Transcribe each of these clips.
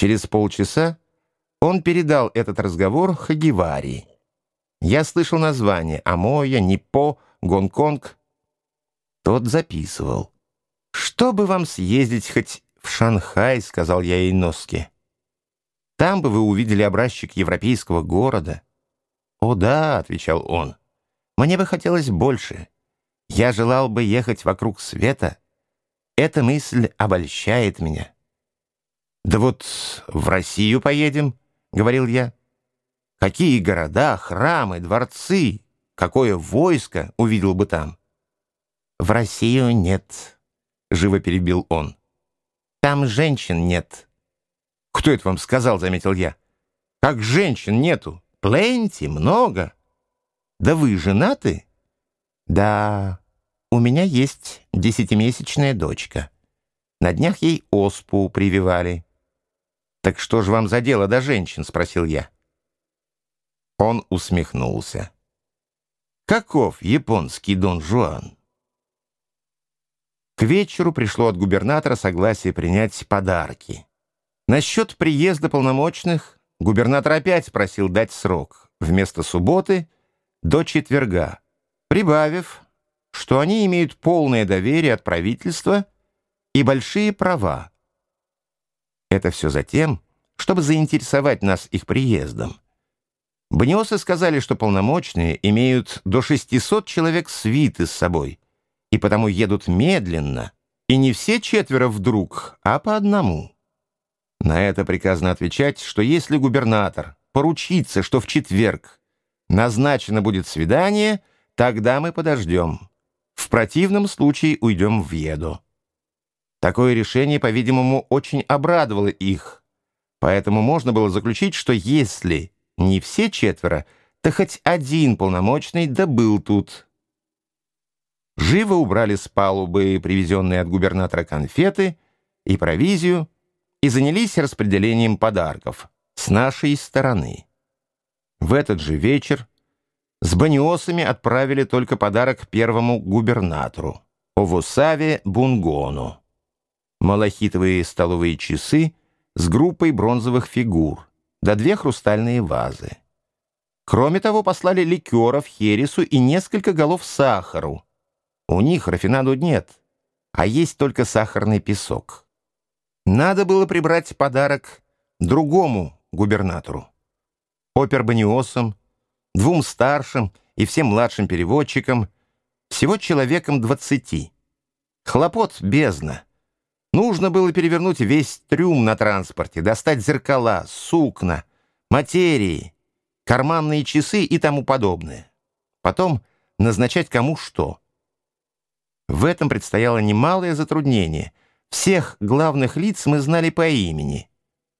Через полчаса он передал этот разговор Хагивари. Я слышал название Амоя, Ниппо, Гонконг. Тот записывал. «Что бы вам съездить хоть в Шанхай», — сказал я Иноске. «Там бы вы увидели образчик европейского города». «О да», — отвечал он, — «мне бы хотелось больше. Я желал бы ехать вокруг света. Эта мысль обольщает меня». «Да вот в Россию поедем», — говорил я. «Какие города, храмы, дворцы, какое войско увидел бы там?» «В Россию нет», — живо перебил он. «Там женщин нет». «Кто это вам сказал?» — заметил я. «Как женщин нету? Пленти, много». «Да вы женаты?» «Да, у меня есть десятимесячная дочка. На днях ей оспу прививали». «Так что же вам за дело до женщин?» — спросил я. Он усмехнулся. «Каков японский Дон Жуан?» К вечеру пришло от губернатора согласие принять подарки. Насчет приезда полномочных губернатор опять просил дать срок вместо субботы до четверга, прибавив, что они имеют полное доверие от правительства и большие права, это все за тем, чтобы заинтересовать нас их приездом. Баниосы сказали, что полномочные имеют до 600 человек свиты с собой, и потому едут медленно, и не все четверо вдруг, а по одному. На это приказано отвечать, что если губернатор поручится, что в четверг назначено будет свидание, тогда мы подождем. В противном случае уйдем в Еду. Такое решение, по-видимому, очень обрадовало их. Поэтому можно было заключить, что если не все четверо, то хоть один полномочный да был тут. Живо убрали с палубы привезенные от губернатора конфеты и провизию и занялись распределением подарков с нашей стороны. В этот же вечер с баниосами отправили только подарок первому губернатору, Овусаве Бунгону малахитовые столовые часы с группой бронзовых фигур, да две хрустальные вазы. Кроме того, послали ликеров, хересу и несколько голов сахару. У них рафинаду нет, а есть только сахарный песок. Надо было прибрать подарок другому губернатору. Опербаниосам, двум старшим и всем младшим переводчикам, всего человеком двадцати. Хлопот бездна. Нужно было перевернуть весь трюм на транспорте, достать зеркала, сукна, материи, карманные часы и тому подобное. Потом назначать кому что. В этом предстояло немалое затруднение. Всех главных лиц мы знали по имени,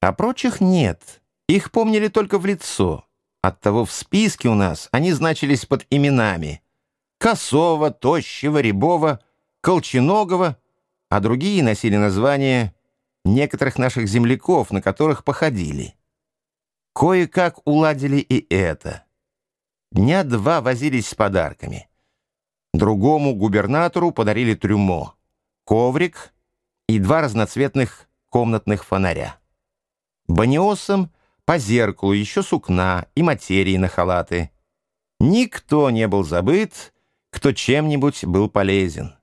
а прочих нет. Их помнили только в лицо. Оттого в списке у нас они значились под именами Косова, Тощего, Рябова, Колченогова а другие носили названия некоторых наших земляков, на которых походили. Кое-как уладили и это. Дня два возились с подарками. Другому губернатору подарили трюмо, коврик и два разноцветных комнатных фонаря. Баниосам по зеркалу еще сукна и материи на халаты. Никто не был забыт, кто чем-нибудь был полезен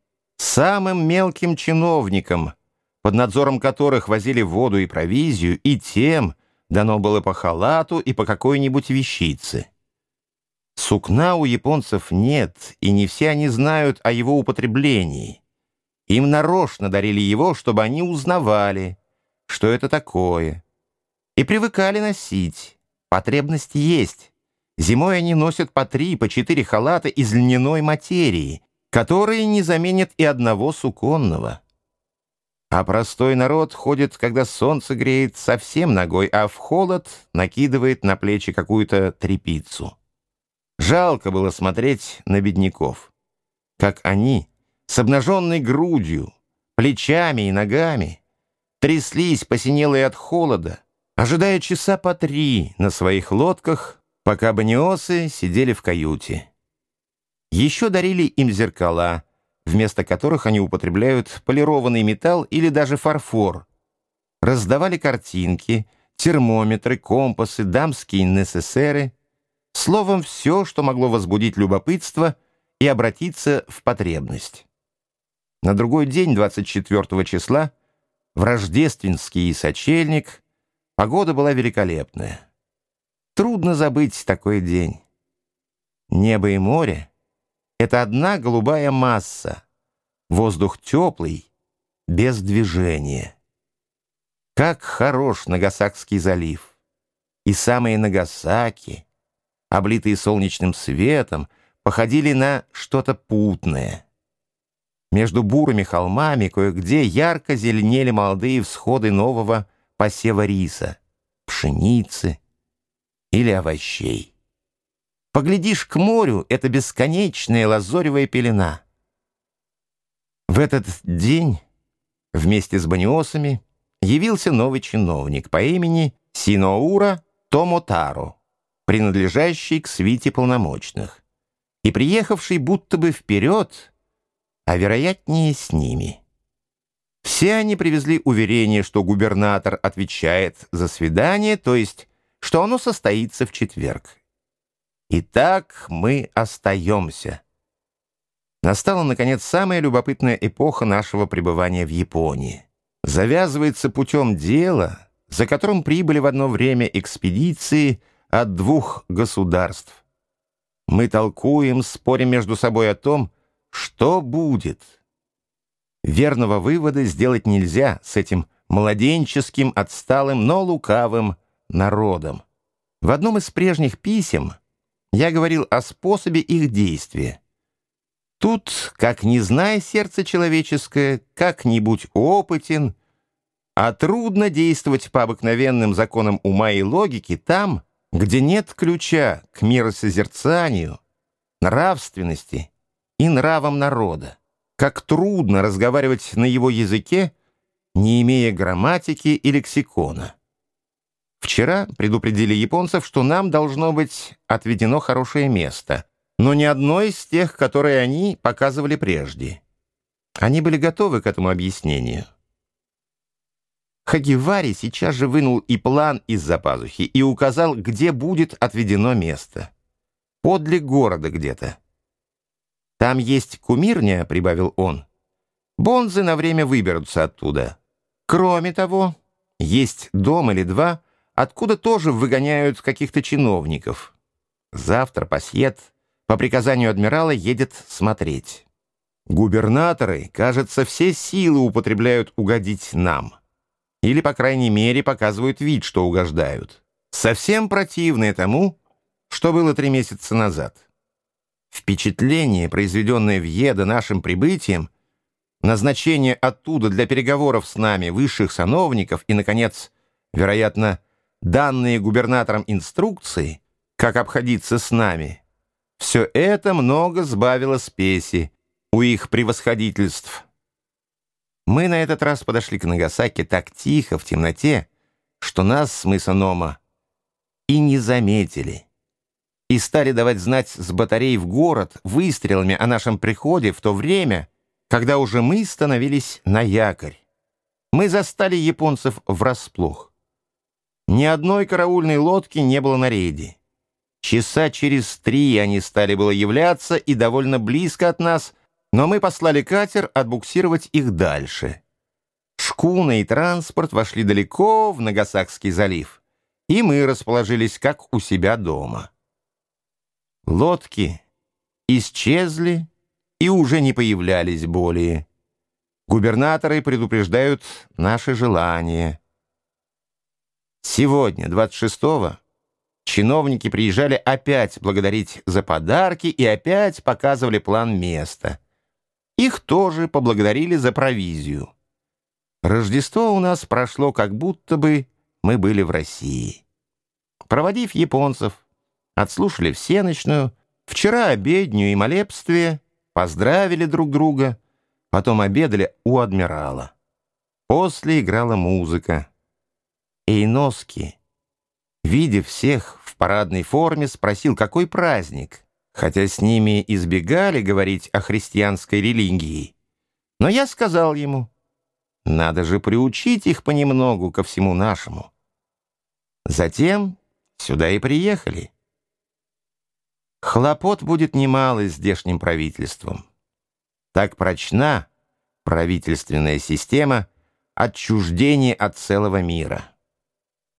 самым мелким чиновникам, под надзором которых возили воду и провизию, и тем дано было по халату и по какой-нибудь вещице. Сукна у японцев нет, и не все они знают о его употреблении. Им нарочно дарили его, чтобы они узнавали, что это такое, и привыкали носить. Потребность есть. Зимой они носят по три, по четыре халата из льняной материи, которые не заменят и одного суконного. А простой народ ходит, когда солнце греет совсем ногой, а в холод накидывает на плечи какую-то трепицу. Жалко было смотреть на бедняков, как они с обнаженной грудью, плечами и ногами тряслись, посинелые от холода, ожидая часа по три на своих лодках, пока баниосы сидели в каюте. Еще дарили им зеркала, вместо которых они употребляют полированный металл или даже фарфор. раздавали картинки, термометры, компасы, дамские несесеры, словом, все, что могло возбудить любопытство и обратиться в потребность. На другой день, 24 числа, в рождественский сочельник, погода была великолепная. Трудно забыть такой день. Небо и море — это одна голубая масса, воздух теплый, без движения. Как хорош Нагасакский залив! И самые Нагасаки, облитые солнечным светом, походили на что-то путное — между бурыми холмами кое-где ярко зеленели молодые всходы нового посева риса, пшеницы или овощей. Поглядишь к морю — это бесконечная лазоревая пелена. В этот день вместе с баниосами явился новый чиновник по имени Синоура Томотаро, принадлежащий к свите полномочных, и приехавший будто бы вперед а вероятнее с ними. Все они привезли уверение, что губернатор отвечает за свидание, то есть, что оно состоится в четверг. Итак, мы остаемся. Настала, наконец, самая любопытная эпоха нашего пребывания в Японии. Завязывается путем дела, за которым прибыли в одно время экспедиции от двух государств. Мы толкуем, спорим между собой о том, что будет? Верного вывода сделать нельзя с этим младенческим, отсталым, но лукавым народом. В одном из прежних писем я говорил о способе их действия. Тут, как не зная сердце человеческое, как-нибудь опытен, а трудно действовать по обыкновенным законам ума и логики там, где нет ключа к миросозерцанию, нравственности и нравом народа. Как трудно разговаривать на его языке, не имея грамматики и лексикона. Вчера предупредили японцев, что нам должно быть отведено хорошее место, но не одно из тех, которые они показывали прежде. Они были готовы к этому объяснению. Хагивари сейчас же вынул и план из-за пазухи и указал, где будет отведено место. Подле города где-то. «Там есть кумирня», — прибавил он. «Бонзы на время выберутся оттуда. Кроме того, есть дом или два, откуда тоже выгоняют каких-то чиновников. Завтра пассиет по приказанию адмирала едет смотреть. Губернаторы, кажется, все силы употребляют угодить нам. Или, по крайней мере, показывают вид, что угождают. Совсем противное тому, что было три месяца назад». Впечатление, произведенное в Еда нашим прибытием, назначение оттуда для переговоров с нами высших сановников и, наконец, вероятно, данные губернаторам инструкции, как обходиться с нами, все это много сбавило спеси у их превосходительств. Мы на этот раз подошли к Нагасаки так тихо, в темноте, что нас с мыса Нома и не заметили и стали давать знать с батарей в город выстрелами о нашем приходе в то время, когда уже мы становились на якорь. Мы застали японцев врасплох. Ни одной караульной лодки не было на рейде. Часа через три они стали было являться и довольно близко от нас, но мы послали катер отбуксировать их дальше. Шкуна и транспорт вошли далеко в Нагасакский залив, и мы расположились как у себя дома. Лодки исчезли и уже не появлялись более. Губернаторы предупреждают наши желания. Сегодня, 26-го, чиновники приезжали опять благодарить за подарки и опять показывали план места. Их тоже поблагодарили за провизию. Рождество у нас прошло, как будто бы мы были в России. Проводив японцев, отслушали всеночную, вчера обедню и молебствие, поздравили друг друга, потом обедали у адмирала. После играла музыка. Эйноски, видя всех в парадной форме, спросил, какой праздник, хотя с ними избегали говорить о христианской религии. Но я сказал ему, Надо же приучить их понемногу ко всему нашему. Затем сюда и приехали. Хлопот будет немало здешним правительством. Так прочна правительственная система отчуждения от целого мира.